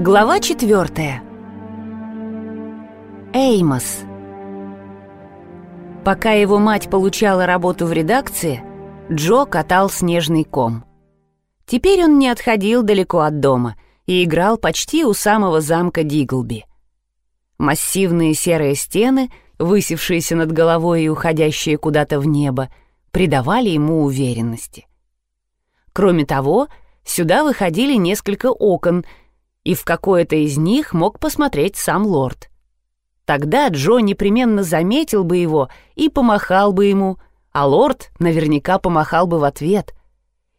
Глава четвертая. Эймос. Пока его мать получала работу в редакции, Джо катал снежный ком. Теперь он не отходил далеко от дома и играл почти у самого замка Диглби. Массивные серые стены, высевшиеся над головой и уходящие куда-то в небо, придавали ему уверенности. Кроме того, сюда выходили несколько окон — и в какое-то из них мог посмотреть сам лорд. Тогда Джо непременно заметил бы его и помахал бы ему, а лорд наверняка помахал бы в ответ.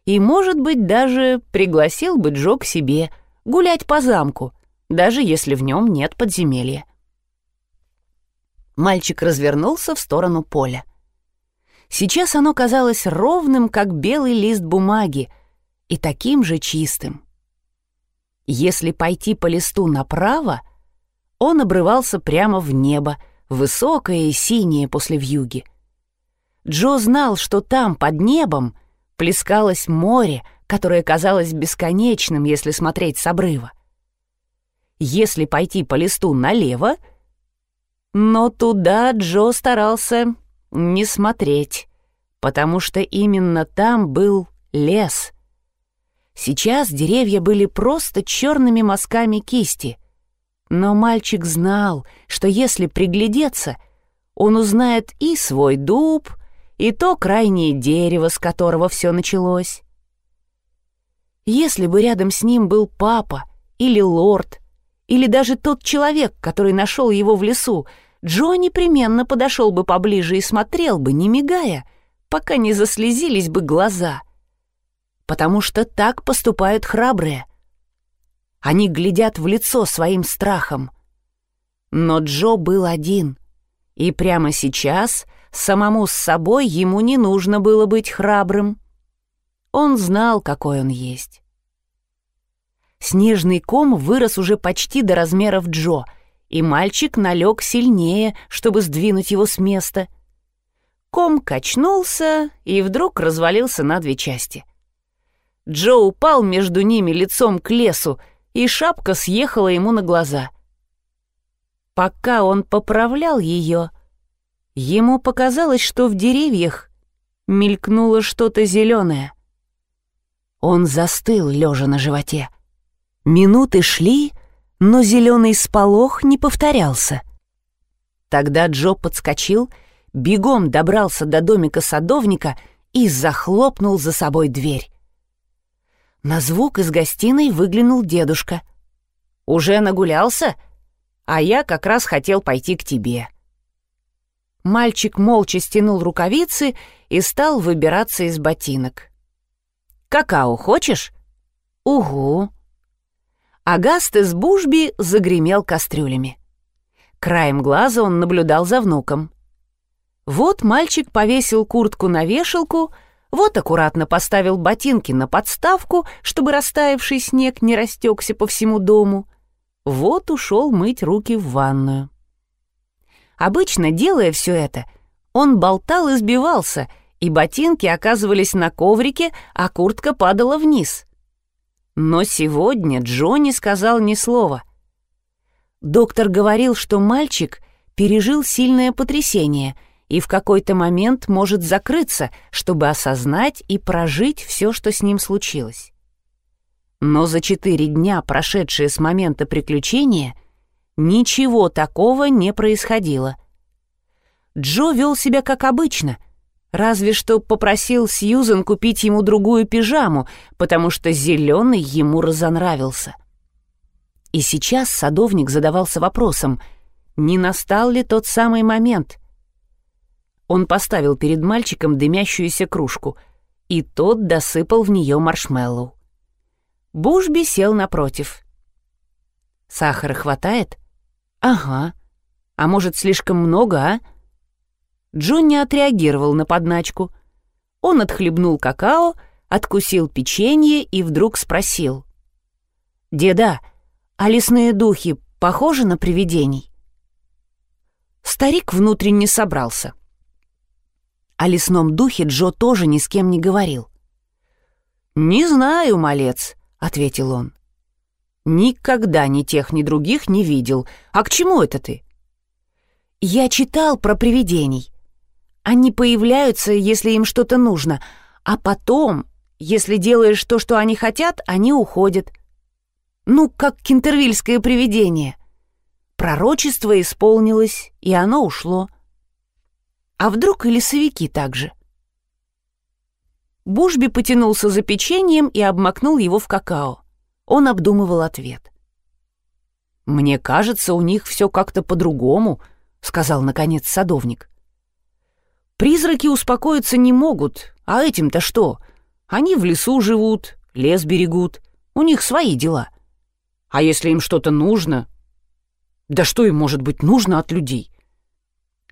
И, может быть, даже пригласил бы Джо к себе гулять по замку, даже если в нем нет подземелья. Мальчик развернулся в сторону поля. Сейчас оно казалось ровным, как белый лист бумаги, и таким же чистым. Если пойти по листу направо, он обрывался прямо в небо, высокое и синее после вьюги. Джо знал, что там, под небом, плескалось море, которое казалось бесконечным, если смотреть с обрыва. Если пойти по листу налево, но туда Джо старался не смотреть, потому что именно там был лес — Сейчас деревья были просто черными мазками кисти. Но мальчик знал, что если приглядеться, он узнает и свой дуб, и то крайнее дерево, с которого все началось. Если бы рядом с ним был папа или лорд, или даже тот человек, который нашел его в лесу, Джо непременно подошел бы поближе и смотрел бы, не мигая, пока не заслезились бы глаза — потому что так поступают храбрые. Они глядят в лицо своим страхом. Но Джо был один, и прямо сейчас самому с собой ему не нужно было быть храбрым. Он знал, какой он есть. Снежный ком вырос уже почти до размеров Джо, и мальчик налег сильнее, чтобы сдвинуть его с места. Ком качнулся и вдруг развалился на две части — Джо упал между ними лицом к лесу, и шапка съехала ему на глаза. Пока он поправлял ее, ему показалось, что в деревьях мелькнуло что-то зеленое. Он застыл, лежа на животе. Минуты шли, но зеленый сполох не повторялся. Тогда Джо подскочил, бегом добрался до домика садовника и захлопнул за собой дверь. На звук из гостиной выглянул дедушка. «Уже нагулялся? А я как раз хотел пойти к тебе». Мальчик молча стянул рукавицы и стал выбираться из ботинок. «Какао хочешь?» «Угу». Агаст из Бужби загремел кастрюлями. Краем глаза он наблюдал за внуком. Вот мальчик повесил куртку на вешалку, вот аккуратно поставил ботинки на подставку, чтобы растаявший снег не растекся по всему дому. Вот ушел мыть руки в ванную. Обычно, делая все это, он болтал и сбивался, и ботинки оказывались на коврике, а куртка падала вниз. Но сегодня Джонни сказал ни слова. Доктор говорил, что мальчик пережил сильное потрясение — и в какой-то момент может закрыться, чтобы осознать и прожить все, что с ним случилось. Но за четыре дня, прошедшие с момента приключения, ничего такого не происходило. Джо вел себя как обычно, разве что попросил Сьюзен купить ему другую пижаму, потому что зеленый ему разонравился. И сейчас садовник задавался вопросом, не настал ли тот самый момент, он поставил перед мальчиком дымящуюся кружку, и тот досыпал в нее маршмеллоу. Бушби сел напротив. «Сахара хватает?» «Ага. А может, слишком много, а?» Джонни отреагировал на подначку. Он отхлебнул какао, откусил печенье и вдруг спросил. «Деда, а лесные духи похожи на привидений?» Старик внутренне собрался — о лесном духе Джо тоже ни с кем не говорил. «Не знаю, малец», — ответил он. Никогда ни тех, ни других не видел. А к чему это ты? Я читал про привидений. Они появляются, если им что-то нужно, а потом, если делаешь то, что они хотят, они уходят. Ну, как кентервильское привидение. Пророчество исполнилось, и оно ушло. А вдруг и лесовики так же? Бушби потянулся за печеньем и обмакнул его в какао. Он обдумывал ответ. «Мне кажется, у них все как-то по-другому», — сказал, наконец, садовник. «Призраки успокоиться не могут, а этим-то что? Они в лесу живут, лес берегут, у них свои дела. А если им что-то нужно? Да что им может быть нужно от людей?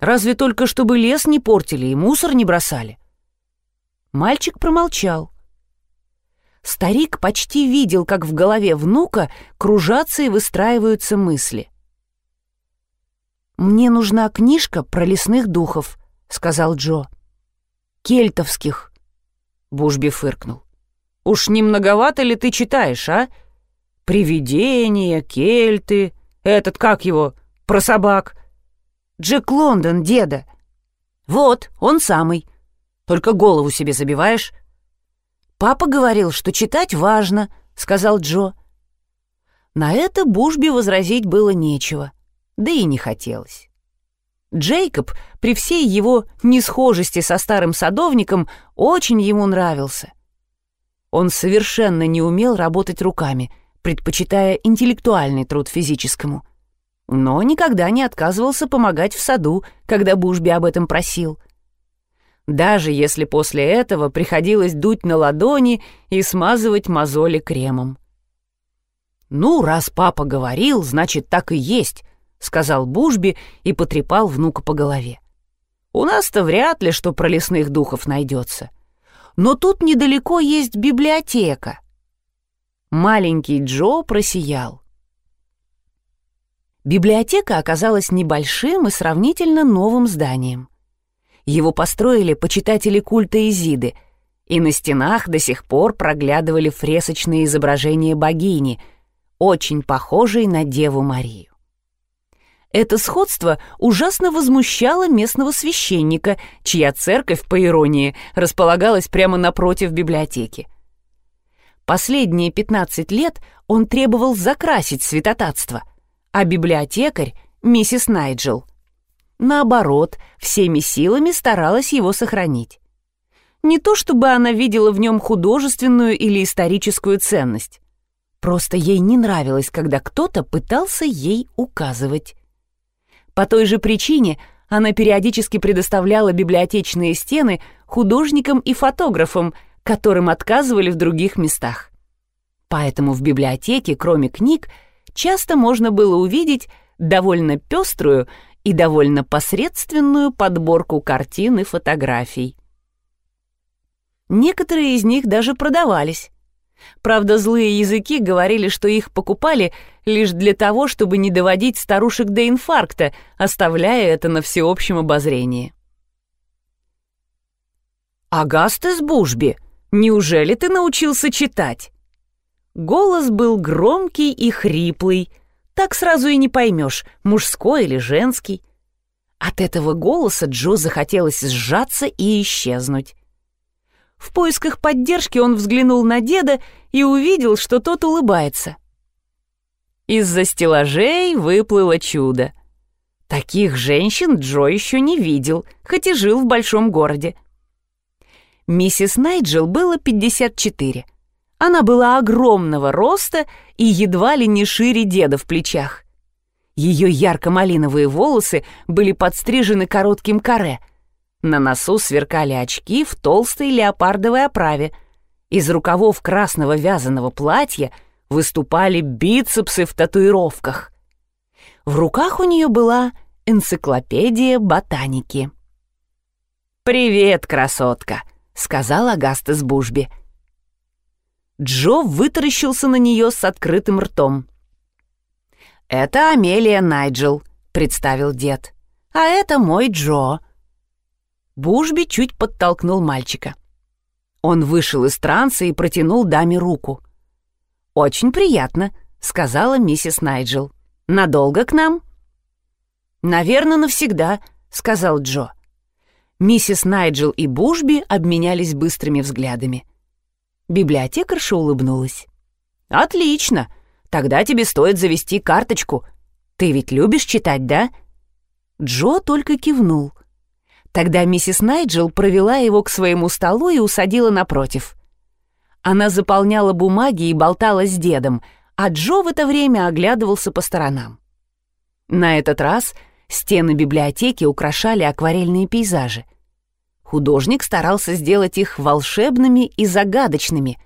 Разве только чтобы лес не портили и мусор не бросали?» Мальчик промолчал. Старик почти видел, как в голове внука кружатся и выстраиваются мысли. «Мне нужна книжка про лесных духов», — сказал Джо. «Кельтовских», — Бушби фыркнул. «Уж не многовато ли ты читаешь, а? Привидения, кельты, этот, как его, про собак. Джек Лондон, деда. Вот, он самый. Только голову себе забиваешь. «Папа говорил, что читать важно», — сказал Джо. На это Бушби возразить было нечего, да и не хотелось. Джейкоб, при всей его несхожести со старым садовником, очень ему нравился. Он совершенно не умел работать руками, предпочитая интеллектуальный труд физическому. Но никогда не отказывался помогать в саду, когда Бушби об этом просил — даже если после этого приходилось дуть на ладони и смазывать мозоли кремом. «Ну, раз папа говорил, значит, так и есть», — сказал Бушби и потрепал внука по голове. «У нас-то вряд ли что про лесных духов найдется. Но тут недалеко есть библиотека». Маленький Джо просиял. Библиотека оказалась небольшим и сравнительно новым зданием. Его построили почитатели культа Изиды, и на стенах до сих пор проглядывали фресочные изображения богини, очень похожей на Деву Марию. Это сходство ужасно возмущало местного священника, чья церковь, по иронии, располагалась прямо напротив библиотеки. Последние 15 лет он требовал закрасить святотатство, а библиотекарь, миссис Найджел, наоборот, всеми силами старалась его сохранить. Не то чтобы она видела в нем художественную или историческую ценность. Просто ей не нравилось, когда кто-то пытался ей указывать. По той же причине она периодически предоставляла библиотечные стены художникам и фотографам, которым отказывали в других местах. Поэтому в библиотеке, кроме книг, часто можно было увидеть довольно пеструю и довольно посредственную подборку картин и фотографий. Некоторые из них даже продавались. Правда, злые языки говорили, что их покупали лишь для того, чтобы не доводить старушек до инфаркта, оставляя это на всеобщем обозрении. «Агастес Бушби, неужели ты научился читать?» Голос был громкий и хриплый, так сразу и не поймешь, мужской или женский. От этого голоса Джо захотелось сжаться и исчезнуть. В поисках поддержки он взглянул на деда и увидел, что тот улыбается. Из-за стеллажей выплыло чудо. Таких женщин Джо еще не видел, хоть и жил в большом городе. Миссис Найджел было 54. Она была огромного роста и едва ли не шире деда в плечах. Ее ярко-малиновые волосы были подстрижены коротким каре. На носу сверкали очки в толстой леопардовой оправе. Из рукавов красного вязаного платья выступали бицепсы в татуировках. В руках у нее была энциклопедия ботаники. «Привет, красотка!» — сказал Агастес Бушби. Джо вытаращился на нее с открытым ртом. «Это Амелия Найджел», — представил дед. «А это мой Джо». Бушби чуть подтолкнул мальчика. Он вышел из транса и протянул даме руку. «Очень приятно», —— сказала миссис Найджел. «Надолго к нам?» «Наверное, навсегда», — сказал Джо. Миссис Найджел и Бушби обменялись быстрыми взглядами. Библиотекарша улыбнулась. «Отлично! Тогда тебе стоит завести карточку. Ты ведь любишь читать, да?» Джо только кивнул. Тогда миссис Найджел провела его к своему столу и усадила напротив. Она заполняла бумаги и болтала с дедом, а Джо в это время оглядывался по сторонам. На этот раз стены библиотеки украшали акварельные пейзажи. Художник старался сделать их волшебными и загадочными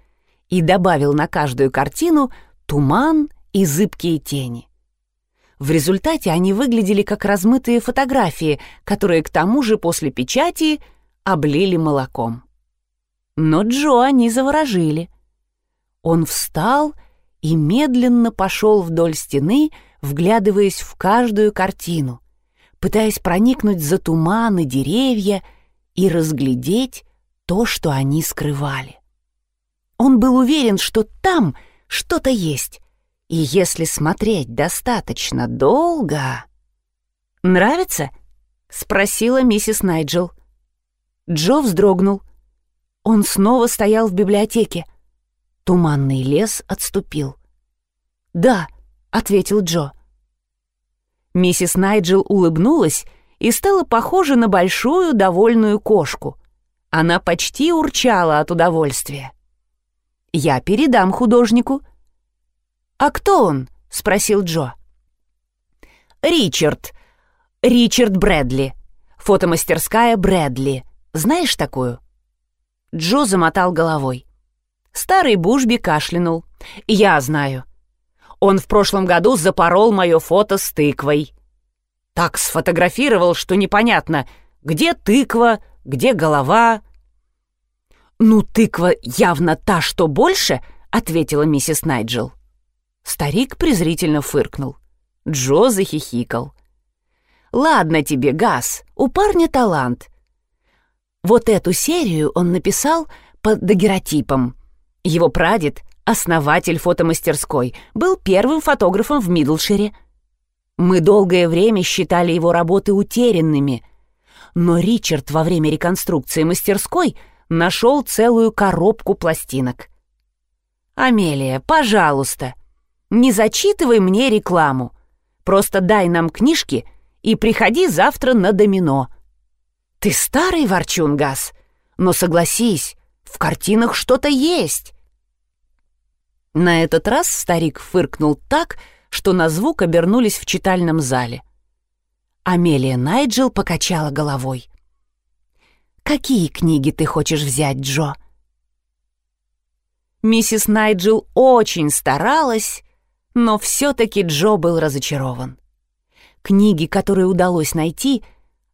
и добавил на каждую картину туман и зыбкие тени. В результате они выглядели как размытые фотографии, которые к тому же после печати облили молоком. Но Джо они заворожили. Он встал и медленно пошел вдоль стены, вглядываясь в каждую картину, пытаясь проникнуть за туманы деревья и разглядеть то, что они скрывали. Он был уверен, что там что-то есть, и если смотреть достаточно долго... «Нравится?» — спросила миссис Найджел. Джо вздрогнул. Он снова стоял в библиотеке. Туманный лес отступил. «Да», — ответил Джо. Миссис Найджел улыбнулась и стала похожа на большую довольную кошку. Она почти урчала от удовольствия. «Я передам художнику», «А кто он?» — спросил Джо. «Ричард. Ричард Брэдли. Фотомастерская Брэдли. Знаешь такую?» Джо замотал головой. Старый Бушби кашлянул. «Я знаю. Он в прошлом году запорол мое фото с тыквой. Так сфотографировал, что непонятно, где тыква, где голова». «Ну, тыква явно та, что больше», — ответила миссис Найджел. Старик презрительно фыркнул. Джо захихикал. «Ладно тебе, Газ, у парня талант. Вот эту серию он написал под дагеротипом. Его прадед, основатель фотомастерской, был первым фотографом в Мидлшире. Мы долгое время считали его работы утерянными, но Ричард во время реконструкции мастерской нашел целую коробку пластинок. «Амелия, пожалуйста», не зачитывай мне рекламу. Просто дай нам книжки и приходи завтра на домино. Ты старый ворчун, Газ, но согласись, в картинах что-то есть. На этот раз старик фыркнул так, что на звук обернулись в читальном зале. Амелия Найджел покачала головой. «Какие книги ты хочешь взять, Джо?» Миссис Найджел очень старалась, но все-таки Джо был разочарован. Книги, которые удалось найти,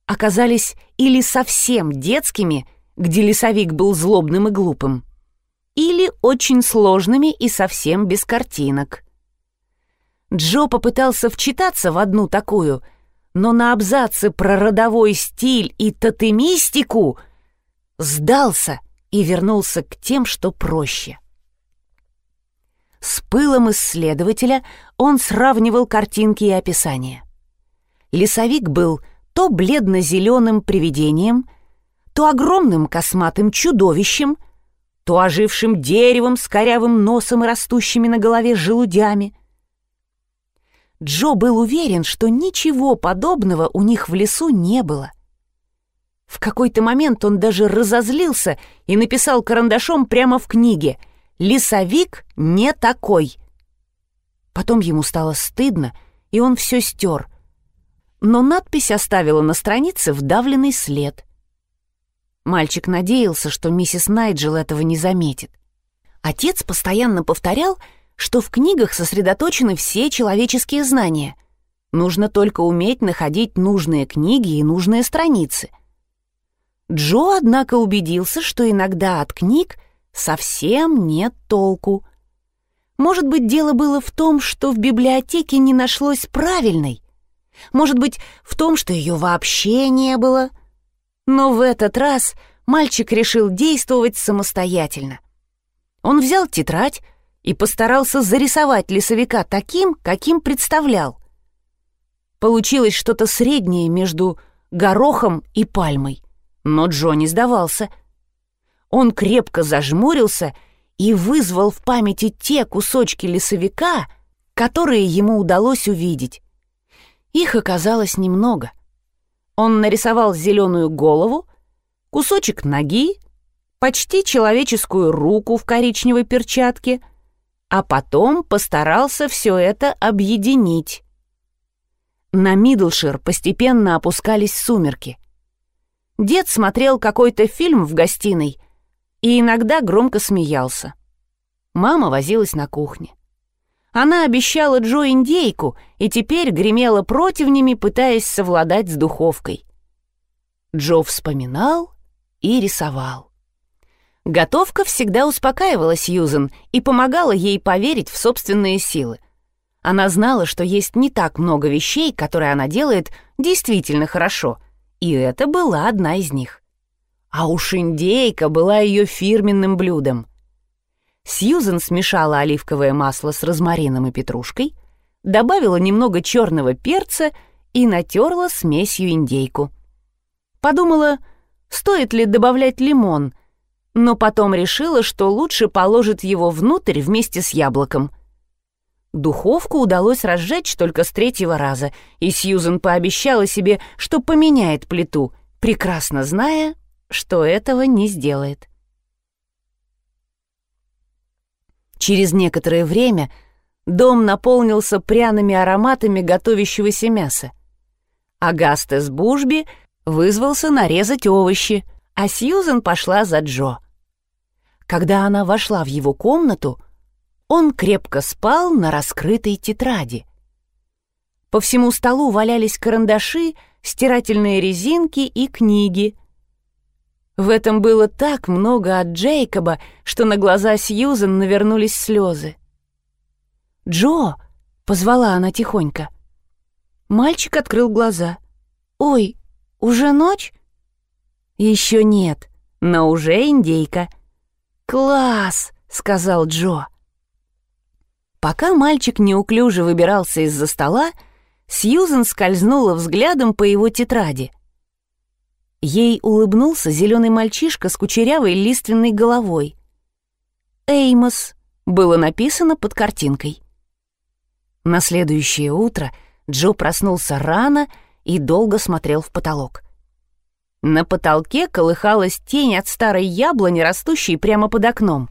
оказались или совсем детскими, где лесовик был злобным и глупым, или очень сложными и совсем без картинок. Джо попытался вчитаться в одну такую, но на абзацы про родовой стиль и тотемистику сдался и вернулся к тем, что проще — с пылом исследователя он сравнивал картинки и описания. Лесовик был то бледно-зеленым привидением, то огромным косматым чудовищем, то ожившим деревом с корявым носом и растущими на голове желудями. Джо был уверен, что ничего подобного у них в лесу не было. В какой-то момент он даже разозлился и написал карандашом прямо в книге — Лесовик не такой. Потом ему стало стыдно, и он все стер. Но надпись оставила на странице вдавленный след. Мальчик надеялся, что миссис Найджел этого не заметит. Отец постоянно повторял, что в книгах сосредоточены все человеческие знания. Нужно только уметь находить нужные книги и нужные страницы. Джо, однако, убедился, что иногда от книг — совсем нет толку. Может быть, дело было в том, что в библиотеке не нашлось правильной. Может быть, в том, что ее вообще не было. Но в этот раз мальчик решил действовать самостоятельно. Он взял тетрадь и постарался зарисовать лесовика таким, каким представлял. Получилось что-то среднее между горохом и пальмой, но Джо не сдавался. Он крепко зажмурился и вызвал в памяти те кусочки лесовика, которые ему удалось увидеть. Их оказалось немного. Он нарисовал зеленую голову, кусочек ноги, почти человеческую руку в коричневой перчатке, а потом постарался все это объединить. На Мидлшир постепенно опускались сумерки. Дед смотрел какой-то фильм в гостиной и иногда громко смеялся. Мама возилась на кухне. Она обещала Джо индейку и теперь гремела противнями, пытаясь совладать с духовкой. Джо вспоминал и рисовал. Готовка всегда успокаивала Сьюзен и помогала ей поверить в собственные силы. Она знала, что есть не так много вещей, которые она делает действительно хорошо, и это была одна из них. А уж индейка была ее фирменным блюдом. Сьюзен смешала оливковое масло с розмарином и петрушкой, добавила немного черного перца и натерла смесью индейку. Подумала, стоит ли добавлять лимон, но потом решила, что лучше положит его внутрь вместе с яблоком. Духовку удалось разжечь только с третьего раза, и Сьюзен пообещала себе, что поменяет плиту, прекрасно зная, что этого не сделает. Через некоторое время дом наполнился пряными ароматами готовящегося мяса. Агастес Бужби вызвался нарезать овощи, а Сьюзен пошла за Джо. Когда она вошла в его комнату, он крепко спал на раскрытой тетради. По всему столу валялись карандаши, стирательные резинки и книги. В этом было так много от Джейкоба, что на глаза Сьюзен навернулись слезы. «Джо!» — позвала она тихонько. Мальчик открыл глаза. «Ой, уже ночь?» «Еще нет, но уже индейка». «Класс!» — сказал Джо. Пока мальчик неуклюже выбирался из-за стола, Сьюзен скользнула взглядом по его тетради — Ей улыбнулся зеленый мальчишка с кучерявой лиственной головой. «Эймос» было написано под картинкой. На следующее утро Джо проснулся рано и долго смотрел в потолок. На потолке колыхалась тень от старой яблони, растущей прямо под окном.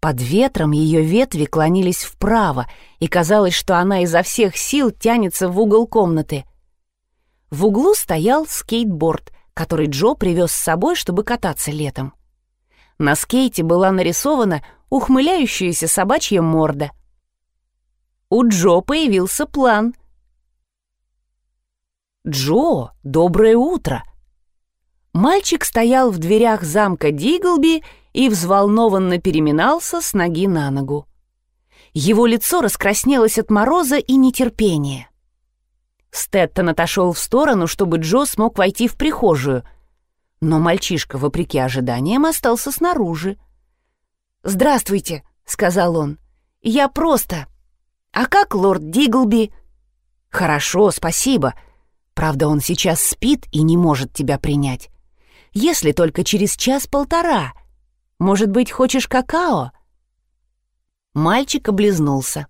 Под ветром ее ветви клонились вправо, и казалось, что она изо всех сил тянется в угол комнаты — в углу стоял скейтборд, который Джо привез с собой, чтобы кататься летом. На скейте была нарисована ухмыляющаяся собачья морда. У Джо появился план. «Джо, доброе утро!» Мальчик стоял в дверях замка Диглби и взволнованно переминался с ноги на ногу. Его лицо раскраснелось от мороза и нетерпения. Стэттон отошел в сторону, чтобы Джо смог войти в прихожую. Но мальчишка, вопреки ожиданиям, остался снаружи. «Здравствуйте», — сказал он. «Я просто. А как лорд Диглби?» «Хорошо, спасибо. Правда, он сейчас спит и не может тебя принять. Если только через час-полтора. Может быть, хочешь какао?» Мальчик облизнулся.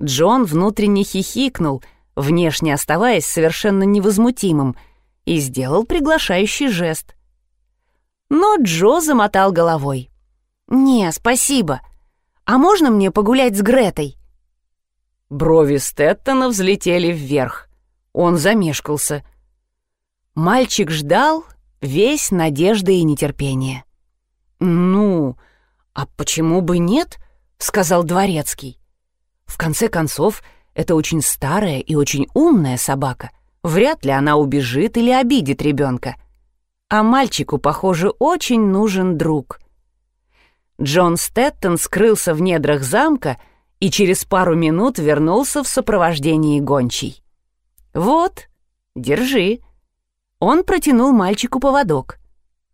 Джон внутренне хихикнул — внешне оставаясь совершенно невозмутимым, и сделал приглашающий жест. Но Джо замотал головой. «Не, спасибо. А можно мне погулять с Гретой?» Брови Стэттона взлетели вверх. Он замешкался. Мальчик ждал, весь надежда и нетерпение. «Ну, а почему бы нет?» — сказал Дворецкий. В конце концов, это очень старая и очень умная собака. Вряд ли она убежит или обидит ребенка. А мальчику, похоже, очень нужен друг. Джон Стэттон скрылся в недрах замка и через пару минут вернулся в сопровождении гончей. «Вот, держи». Он протянул мальчику поводок.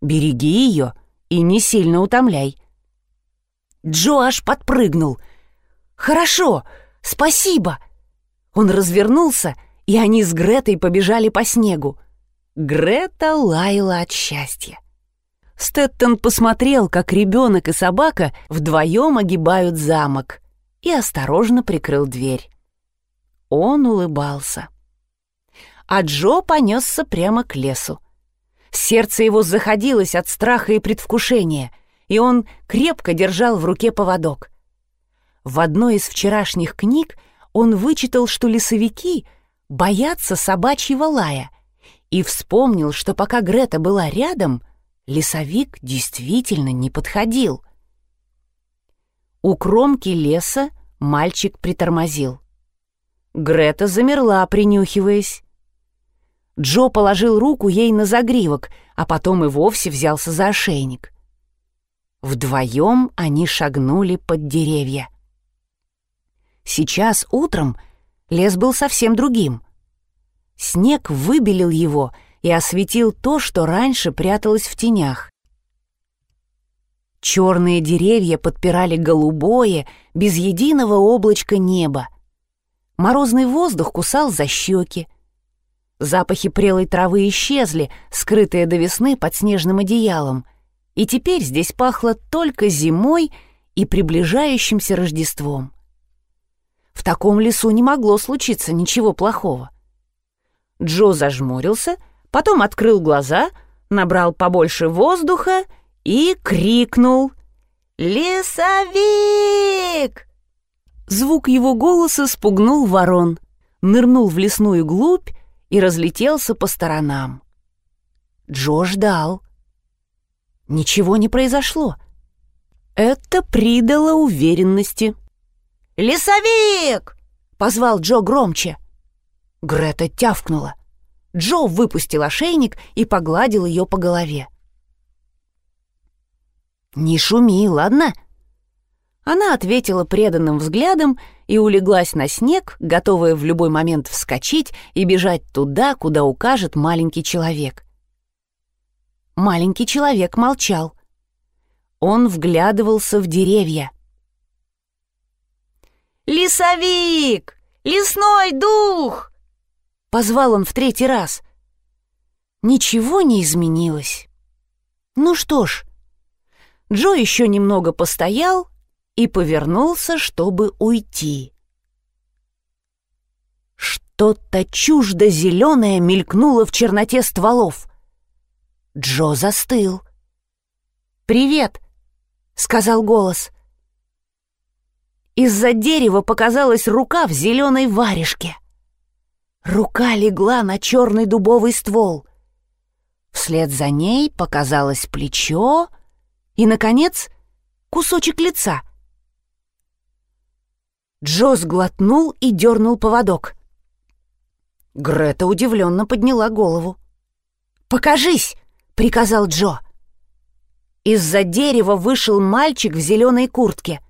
«Береги ее и не сильно утомляй». Джо аж подпрыгнул. «Хорошо, спасибо!» Он развернулся, и они с Гретой побежали по снегу. Грета лаяла от счастья. Стэттон посмотрел, как ребенок и собака вдвоем огибают замок, и осторожно прикрыл дверь. Он улыбался. А Джо понесся прямо к лесу. Сердце его заходилось от страха и предвкушения, и он крепко держал в руке поводок. В одной из вчерашних книг он вычитал, что лесовики боятся собачьего лая, и вспомнил, что пока Грета была рядом, лесовик действительно не подходил. У кромки леса мальчик притормозил. Грета замерла, принюхиваясь. Джо положил руку ей на загривок, а потом и вовсе взялся за ошейник. Вдвоем они шагнули под деревья. Сейчас утром лес был совсем другим. Снег выбелил его и осветил то, что раньше пряталось в тенях. Черные деревья подпирали голубое, без единого облачка неба. Морозный воздух кусал за щеки. Запахи прелой травы исчезли, скрытые до весны под снежным одеялом, и теперь здесь пахло только зимой и приближающимся Рождеством. В таком лесу не могло случиться ничего плохого. Джо зажмурился, потом открыл глаза, набрал побольше воздуха и крикнул «Лесовик!». Звук его голоса спугнул ворон, нырнул в лесную глубь и разлетелся по сторонам. Джо ждал. Ничего не произошло. Это придало уверенности. «Лесовик!» — позвал Джо громче. Грета тявкнула. Джо выпустил ошейник и погладил ее по голове. «Не шуми, ладно?» Она ответила преданным взглядом и улеглась на снег, готовая в любой момент вскочить и бежать туда, куда укажет маленький человек. Маленький человек молчал. Он вглядывался в деревья. «Лесовик! Лесной дух!» Позвал он в третий раз. Ничего не изменилось. Ну что ж, Джо еще немного постоял и повернулся, чтобы уйти. Что-то чуждо-зеленое мелькнуло в черноте стволов. Джо застыл. «Привет!» — сказал голос. Из-за дерева показалась рука в зеленой варежке. Рука легла на черный дубовый ствол. Вслед за ней показалось плечо и, наконец, кусочек лица. Джо сглотнул и дернул поводок. Грета удивленно подняла голову. «Покажись!» — приказал Джо. Из-за дерева вышел мальчик в зеленой куртке.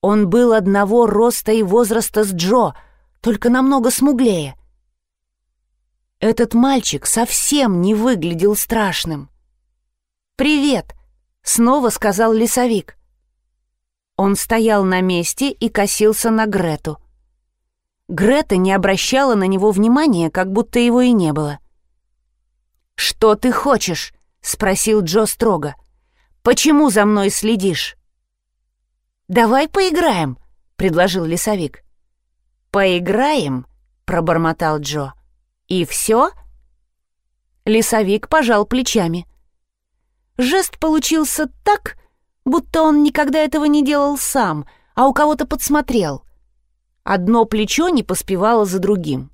Он был одного роста и возраста с Джо, только намного смуглее. Этот мальчик совсем не выглядел страшным. «Привет!» — снова сказал лесовик. Он стоял на месте и косился на Грету. Грета не обращала на него внимания, как будто его и не было. «Что ты хочешь?» — спросил Джо строго. «Почему за мной следишь?» «Давай поиграем», — предложил лесовик. «Поиграем?» — пробормотал Джо. «И все?» Лесовик пожал плечами. Жест получился так, будто он никогда этого не делал сам, а у кого-то подсмотрел. Одно плечо не поспевало за другим.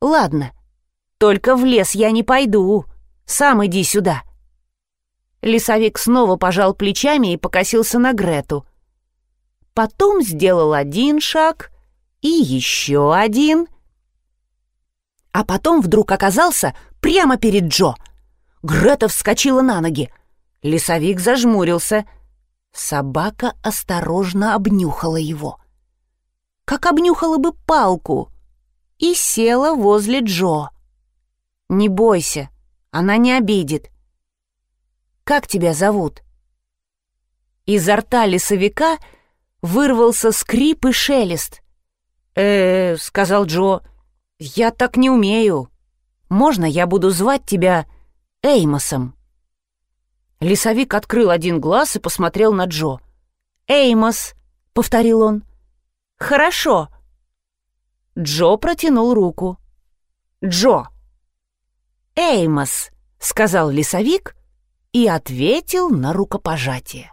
«Ладно, только в лес я не пойду. Сам иди сюда». Лесовик снова пожал плечами и покосился на Грету потом сделал один шаг и еще один. А потом вдруг оказался прямо перед Джо. Грета вскочила на ноги. Лесовик зажмурился. Собака осторожно обнюхала его. Как обнюхала бы палку. И села возле Джо. «Не бойся, она не обидит». «Как тебя зовут?» Изо рта лесовика вырвался скрип и шелест. э, -э сказал Джо, — «я так не умею. Можно я буду звать тебя Эймосом?» Лесовик открыл один глаз и посмотрел на Джо. «Эймос», — повторил он. «Хорошо». Джо протянул руку. «Джо». «Эймос», — сказал лесовик и ответил на рукопожатие.